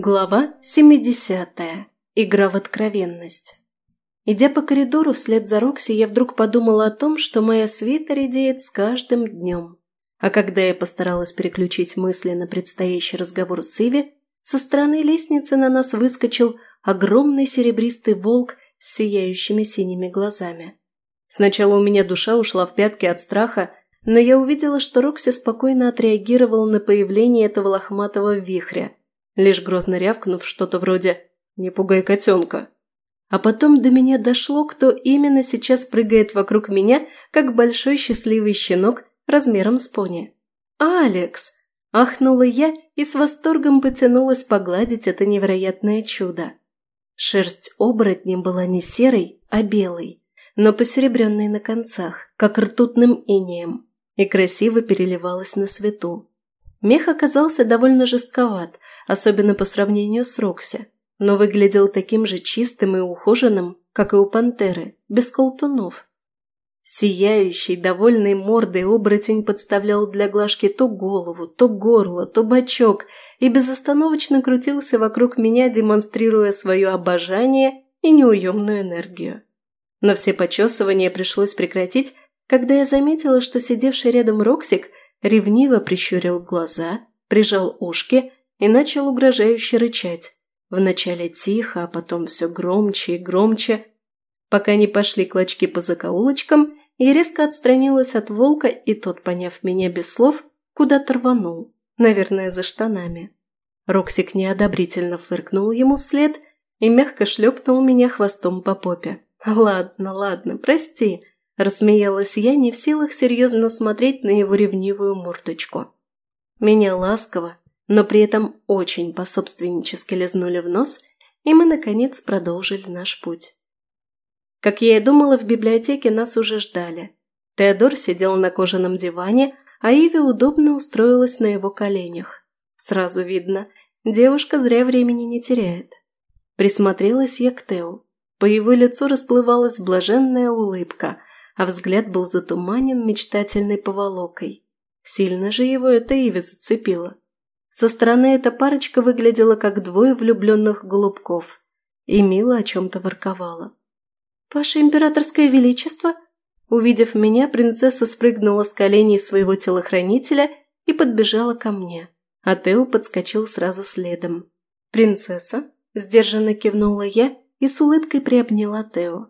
Глава 70. Игра в откровенность. Идя по коридору вслед за Рокси, я вдруг подумала о том, что моя свита редеет с каждым днем. А когда я постаралась переключить мысли на предстоящий разговор с Иви, со стороны лестницы на нас выскочил огромный серебристый волк с сияющими синими глазами. Сначала у меня душа ушла в пятки от страха, но я увидела, что Рокси спокойно отреагировал на появление этого лохматого вихря – лишь грозно рявкнув что-то вроде «Не пугай котенка». А потом до меня дошло, кто именно сейчас прыгает вокруг меня, как большой счастливый щенок размером с пони. «Алекс!» – ахнула я и с восторгом потянулась погладить это невероятное чудо. Шерсть оборотня была не серой, а белой, но посеребренной на концах, как ртутным инеем, и красиво переливалась на свету. Мех оказался довольно жестковат, особенно по сравнению с Рокси, но выглядел таким же чистым и ухоженным, как и у пантеры, без колтунов. Сияющий, довольный мордой оборотень подставлял для глажки то голову, то горло, то бочок и безостановочно крутился вокруг меня, демонстрируя свое обожание и неуемную энергию. Но все почесывания пришлось прекратить, когда я заметила, что сидевший рядом Роксик ревниво прищурил глаза, прижал ушки и начал угрожающе рычать. Вначале тихо, а потом все громче и громче, пока не пошли клочки по закоулочкам, и резко отстранилась от волка, и тот, поняв меня без слов, куда-то рванул, наверное, за штанами. Роксик неодобрительно фыркнул ему вслед и мягко шлепнул меня хвостом по попе. «Ладно, ладно, прости», – рассмеялась я, не в силах серьезно смотреть на его ревнивую мордочку. Меня ласково, но при этом очень пособственнически лизнули в нос, и мы, наконец, продолжили наш путь. Как я и думала, в библиотеке нас уже ждали. Теодор сидел на кожаном диване, а Иви удобно устроилась на его коленях. Сразу видно, девушка зря времени не теряет. Присмотрелась я к Тео. По его лицу расплывалась блаженная улыбка, а взгляд был затуманен мечтательной поволокой. Сильно же его это Иви зацепило. Со стороны эта парочка выглядела как двое влюбленных голубков и мило о чем-то ворковала. «Ваше императорское величество!» Увидев меня, принцесса спрыгнула с коленей своего телохранителя и подбежала ко мне, а Тео подскочил сразу следом. «Принцесса?» – сдержанно кивнула я и с улыбкой приобняла Тео.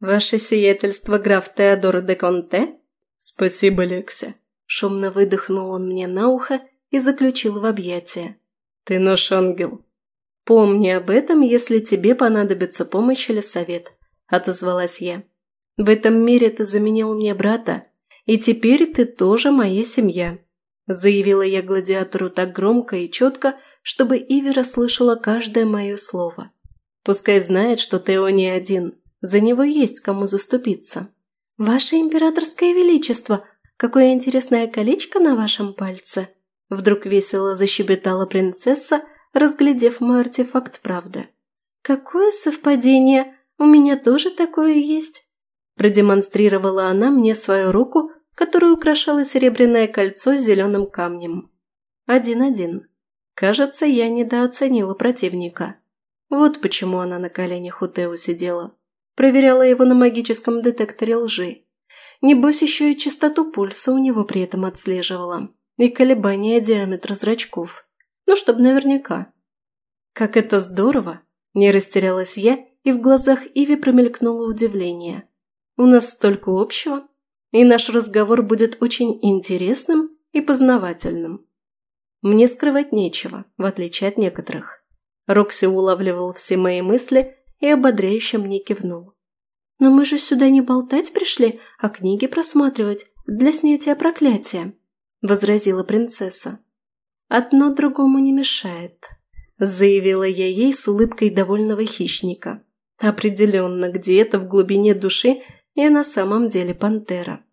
«Ваше сиятельство, граф Теодор де Конте?» «Спасибо, Лекся!» – шумно выдохнул он мне на ухо и заключил в объятия. «Ты наш ангел. Помни об этом, если тебе понадобится помощь или совет», – отозвалась я. «В этом мире ты заменил мне брата, и теперь ты тоже моя семья», – заявила я гладиатору так громко и четко, чтобы Иви расслышала каждое мое слово. Пускай знает, что Тео не один, за него есть кому заступиться. «Ваше императорское величество, какое интересное колечко на вашем пальце!» Вдруг весело защебетала принцесса, разглядев мой артефакт правды. «Какое совпадение! У меня тоже такое есть!» Продемонстрировала она мне свою руку, которую украшало серебряное кольцо с зеленым камнем. Один-один. Кажется, я недооценила противника. Вот почему она на коленях у Тео сидела. Проверяла его на магическом детекторе лжи. Небось, еще и частоту пульса у него при этом отслеживала и колебания диаметра зрачков. Ну, чтобы наверняка. Как это здорово! Не растерялась я, и в глазах Иви промелькнуло удивление. У нас столько общего, и наш разговор будет очень интересным и познавательным. Мне скрывать нечего, в отличие от некоторых. Рокси улавливал все мои мысли и ободряюще мне кивнул. «Но мы же сюда не болтать пришли, а книги просматривать для снятия проклятия», – возразила принцесса. «Одно другому не мешает», – заявила я ей с улыбкой довольного хищника. Определенно, где-то в глубине души я на самом деле пантера.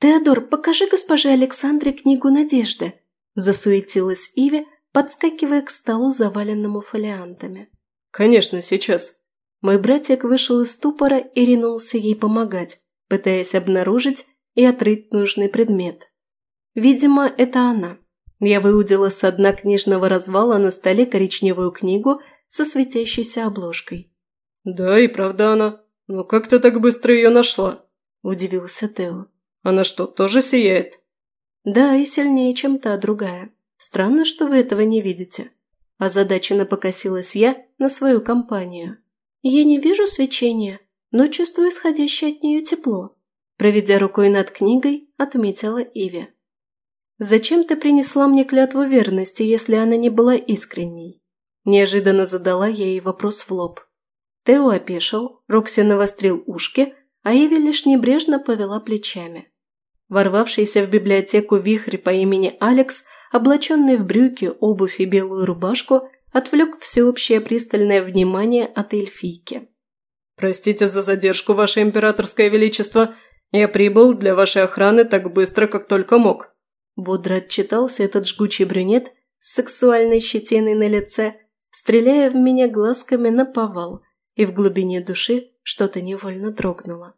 «Теодор, покажи госпоже Александре книгу Надежды», – засуетилась Иви, подскакивая к столу, заваленному фолиантами. «Конечно, сейчас». Мой братик вышел из ступора и ринулся ей помогать, пытаясь обнаружить и отрыть нужный предмет. Видимо, это она. Я выудила с дна книжного развала на столе коричневую книгу со светящейся обложкой. «Да, и правда она. Но как ты так быстро ее нашла?» – удивился Тео. «Она что, тоже сияет?» «Да, и сильнее, чем та другая. Странно, что вы этого не видите». Озадаченно покосилась я на свою компанию. «Я не вижу свечения, но чувствую исходящее от нее тепло», проведя рукой над книгой, отметила Иви. «Зачем ты принесла мне клятву верности, если она не была искренней?» Неожиданно задала я ей вопрос в лоб. Тео опешил, Рокси навострил ушки, а Иви лишь небрежно повела плечами. Ворвавшийся в библиотеку вихрь по имени Алекс, облаченный в брюки, обувь и белую рубашку, отвлек всеобщее пристальное внимание от эльфийки. «Простите за задержку, Ваше Императорское Величество. Я прибыл для вашей охраны так быстро, как только мог». Бодро отчитался этот жгучий брюнет с сексуальной щетиной на лице, стреляя в меня глазками на повал – и в глубине души что-то невольно дрогнуло.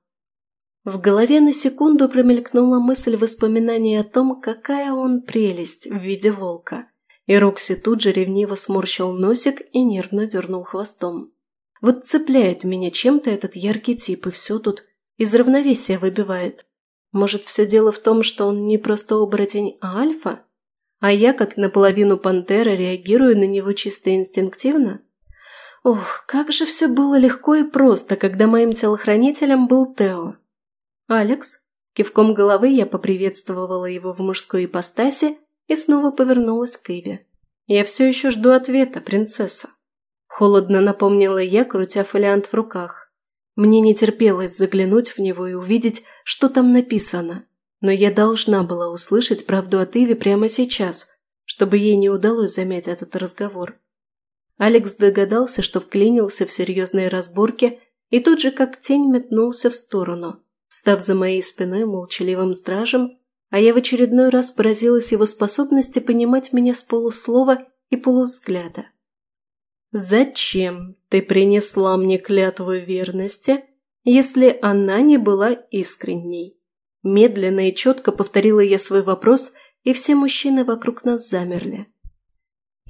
В голове на секунду промелькнула мысль воспоминания о том, какая он прелесть в виде волка. И Рокси тут же ревниво сморщил носик и нервно дернул хвостом. Вот цепляет меня чем-то этот яркий тип, и все тут из равновесия выбивает. Может, все дело в том, что он не просто оборотень, а альфа? А я, как наполовину пантера, реагирую на него чисто инстинктивно? Ох, как же все было легко и просто, когда моим телохранителем был Тео. «Алекс?» Кивком головы я поприветствовала его в мужской ипостаси и снова повернулась к Иве. «Я все еще жду ответа, принцесса». Холодно напомнила я, крутя фолиант в руках. Мне не терпелось заглянуть в него и увидеть, что там написано. Но я должна была услышать правду от Иви прямо сейчас, чтобы ей не удалось замять этот разговор. Алекс догадался, что вклинился в серьезные разборки и тут же как тень метнулся в сторону, став за моей спиной молчаливым стражем, а я в очередной раз поразилась его способности понимать меня с полуслова и полувзгляда. «Зачем ты принесла мне клятву верности, если она не была искренней?» Медленно и четко повторила я свой вопрос, и все мужчины вокруг нас замерли.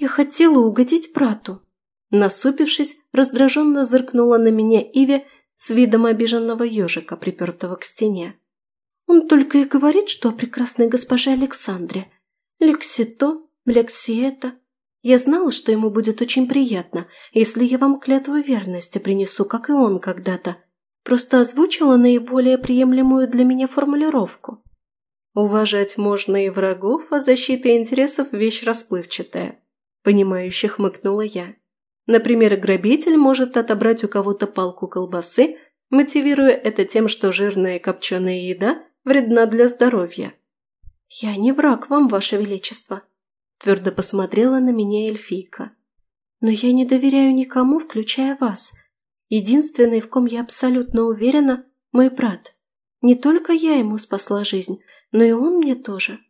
«Я хотела угодить брату». Насупившись, раздраженно зыркнула на меня Иви с видом обиженного ежика, припертого к стене. «Он только и говорит, что о прекрасной госпоже Александре. Лекси то. Я знала, что ему будет очень приятно, если я вам клятву верности принесу, как и он когда-то. Просто озвучила наиболее приемлемую для меня формулировку». Уважать можно и врагов, а защита интересов – вещь расплывчатая. Понимающе хмыкнула я. Например, грабитель может отобрать у кого-то палку колбасы, мотивируя это тем, что жирная копченая еда вредна для здоровья. «Я не враг вам, ваше величество», – твердо посмотрела на меня эльфийка. «Но я не доверяю никому, включая вас. Единственный, в ком я абсолютно уверена, мой брат. Не только я ему спасла жизнь, но и он мне тоже.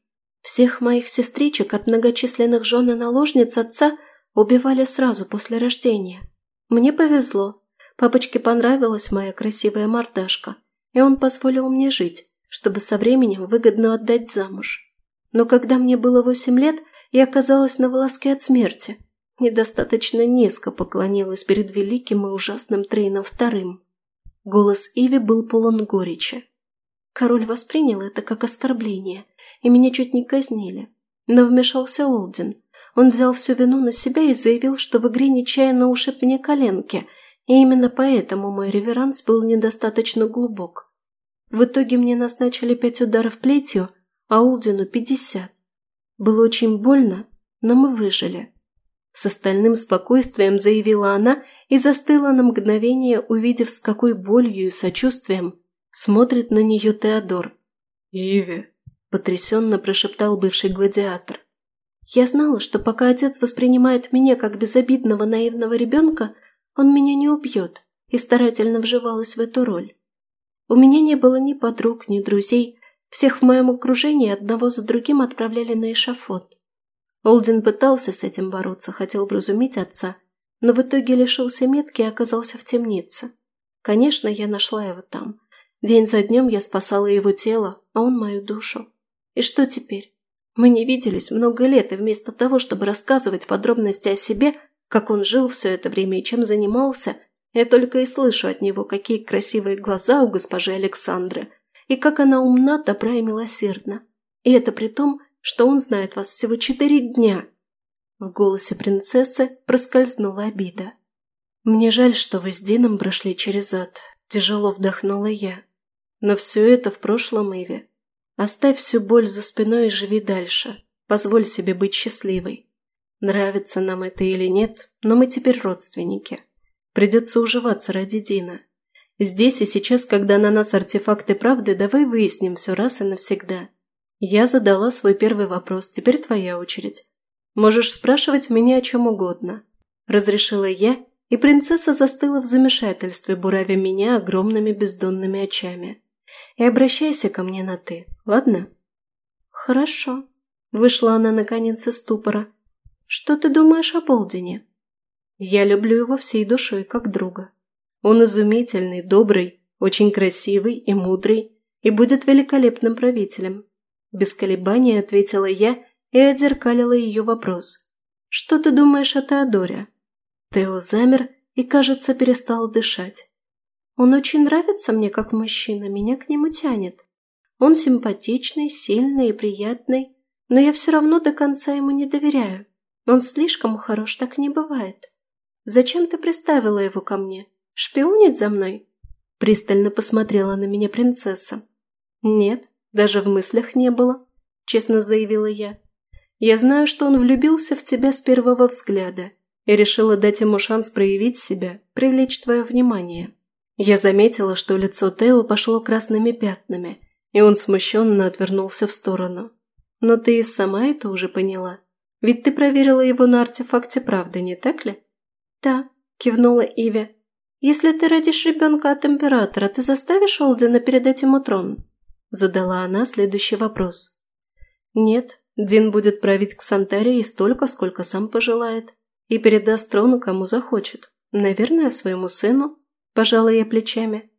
Всех моих сестричек от многочисленных жен и наложниц отца убивали сразу после рождения. Мне повезло. Папочке понравилась моя красивая мордашка, и он позволил мне жить, чтобы со временем выгодно отдать замуж. Но когда мне было восемь лет, я оказалась на волоске от смерти. Недостаточно низко поклонилась перед великим и ужасным Трейном Вторым. Голос Иви был полон горечи. Король воспринял это как оскорбление – и меня чуть не казнили. Но вмешался Олдин. Он взял всю вину на себя и заявил, что в игре нечаянно ушиб мне коленки, и именно поэтому мой реверанс был недостаточно глубок. В итоге мне назначили пять ударов плетью, а Олдину пятьдесят. Было очень больно, но мы выжили. С остальным спокойствием заявила она и застыла на мгновение, увидев, с какой болью и сочувствием смотрит на нее Теодор. «Иви, – потрясенно прошептал бывший гладиатор. «Я знала, что пока отец воспринимает меня как безобидного наивного ребенка, он меня не убьет, и старательно вживалась в эту роль. У меня не было ни подруг, ни друзей, всех в моем окружении одного за другим отправляли на эшафот. Олдин пытался с этим бороться, хотел вразумить отца, но в итоге лишился метки и оказался в темнице. Конечно, я нашла его там. День за днем я спасала его тело, а он мою душу. И что теперь? Мы не виделись много лет, и вместо того, чтобы рассказывать подробности о себе, как он жил все это время и чем занимался, я только и слышу от него, какие красивые глаза у госпожи Александры, и как она умна, добра и милосердна. И это при том, что он знает вас всего четыре дня. В голосе принцессы проскользнула обида. «Мне жаль, что вы с Дином прошли через ад», – тяжело вдохнула я. «Но все это в прошлом, Иви. Оставь всю боль за спиной и живи дальше. Позволь себе быть счастливой. Нравится нам это или нет, но мы теперь родственники. Придется уживаться ради Дина. Здесь и сейчас, когда на нас артефакты правды, давай выясним все раз и навсегда. Я задала свой первый вопрос, теперь твоя очередь. Можешь спрашивать меня о чем угодно. Разрешила я, и принцесса застыла в замешательстве, буравя меня огромными бездонными очами. И обращайся ко мне на «ты», ладно? Хорошо. Вышла она наконец из ступора. Что ты думаешь о Болдине? Я люблю его всей душой, как друга. Он изумительный, добрый, очень красивый и мудрый, и будет великолепным правителем. Без колебаний ответила я и отзеркалила ее вопрос. «Что ты думаешь о Теодоре?» Тео замер и, кажется, перестал дышать. «Он очень нравится мне как мужчина, меня к нему тянет. Он симпатичный, сильный и приятный, но я все равно до конца ему не доверяю. Он слишком хорош, так не бывает. Зачем ты приставила его ко мне? Шпионить за мной?» Пристально посмотрела на меня принцесса. «Нет, даже в мыслях не было», – честно заявила я. «Я знаю, что он влюбился в тебя с первого взгляда и решила дать ему шанс проявить себя, привлечь твое внимание». Я заметила, что лицо Тео пошло красными пятнами, и он смущенно отвернулся в сторону. «Но ты и сама это уже поняла. Ведь ты проверила его на артефакте правды, не так ли?» «Да», – кивнула Иви. «Если ты родишь ребенка от императора, ты заставишь Олдина перед этим у трон?» Задала она следующий вопрос. «Нет, Дин будет править к Сантарии столько, сколько сам пожелает, и передаст трон кому захочет. Наверное, своему сыну», – пожала я плечами.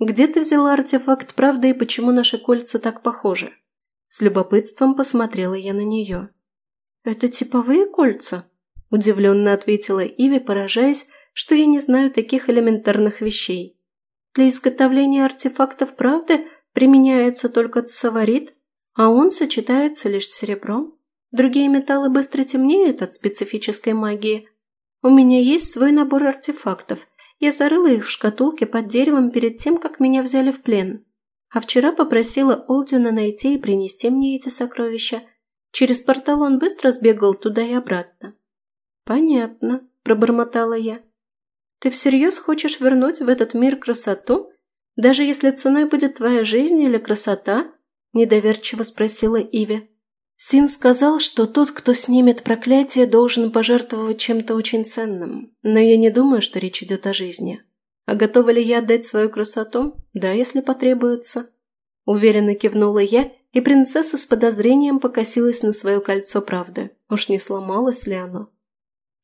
«Где ты взяла артефакт правды и почему наши кольца так похожи?» С любопытством посмотрела я на нее. «Это типовые кольца?» Удивленно ответила Иви, поражаясь, что я не знаю таких элементарных вещей. Для изготовления артефактов правды применяется только цаварит, а он сочетается лишь с серебром. Другие металлы быстро темнеют от специфической магии. У меня есть свой набор артефактов. Я зарыла их в шкатулке под деревом перед тем, как меня взяли в плен. А вчера попросила Олдина найти и принести мне эти сокровища. Через портал он быстро сбегал туда и обратно. «Понятно», – пробормотала я. «Ты всерьез хочешь вернуть в этот мир красоту, даже если ценой будет твоя жизнь или красота?» – недоверчиво спросила Иви. Син сказал, что тот, кто снимет проклятие, должен пожертвовать чем-то очень ценным, но я не думаю, что речь идет о жизни. А готова ли я отдать свою красоту? Да, если потребуется. Уверенно кивнула я, и принцесса с подозрением покосилась на свое кольцо правды. Уж не сломалось ли оно?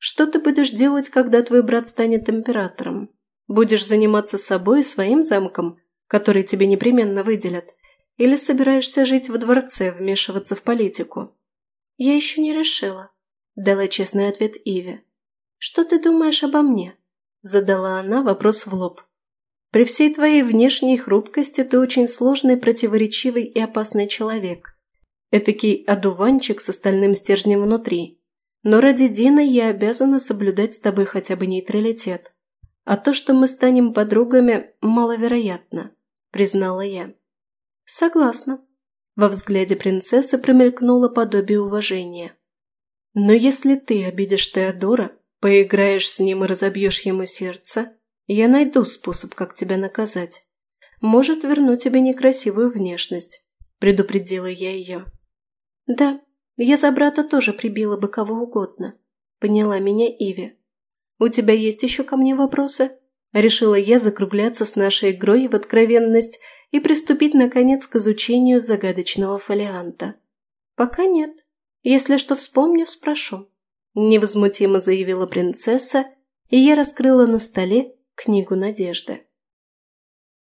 Что ты будешь делать, когда твой брат станет императором? Будешь заниматься собой и своим замком, который тебе непременно выделят? Или собираешься жить во дворце, вмешиваться в политику? Я еще не решила, дала честный ответ Иве. Что ты думаешь обо мне? Задала она вопрос в лоб. При всей твоей внешней хрупкости ты очень сложный, противоречивый и опасный человек. Этакий одуванчик с остальным стержнем внутри. Но ради Дина я обязана соблюдать с тобой хотя бы нейтралитет. А то, что мы станем подругами, маловероятно», – признала я. «Согласна». Во взгляде принцессы промелькнуло подобие уважения. «Но если ты обидишь Теодора, поиграешь с ним и разобьешь ему сердце, я найду способ, как тебя наказать. Может, верну тебе некрасивую внешность», – предупредила я ее. «Да, я за брата тоже прибила бы кого угодно. Поняла меня Иви. У тебя есть еще ко мне вопросы? Решила я закругляться с нашей игрой в откровенность и приступить, наконец, к изучению загадочного фолианта. Пока нет. Если что вспомню, спрошу. Невозмутимо заявила принцесса, и я раскрыла на столе книгу надежды.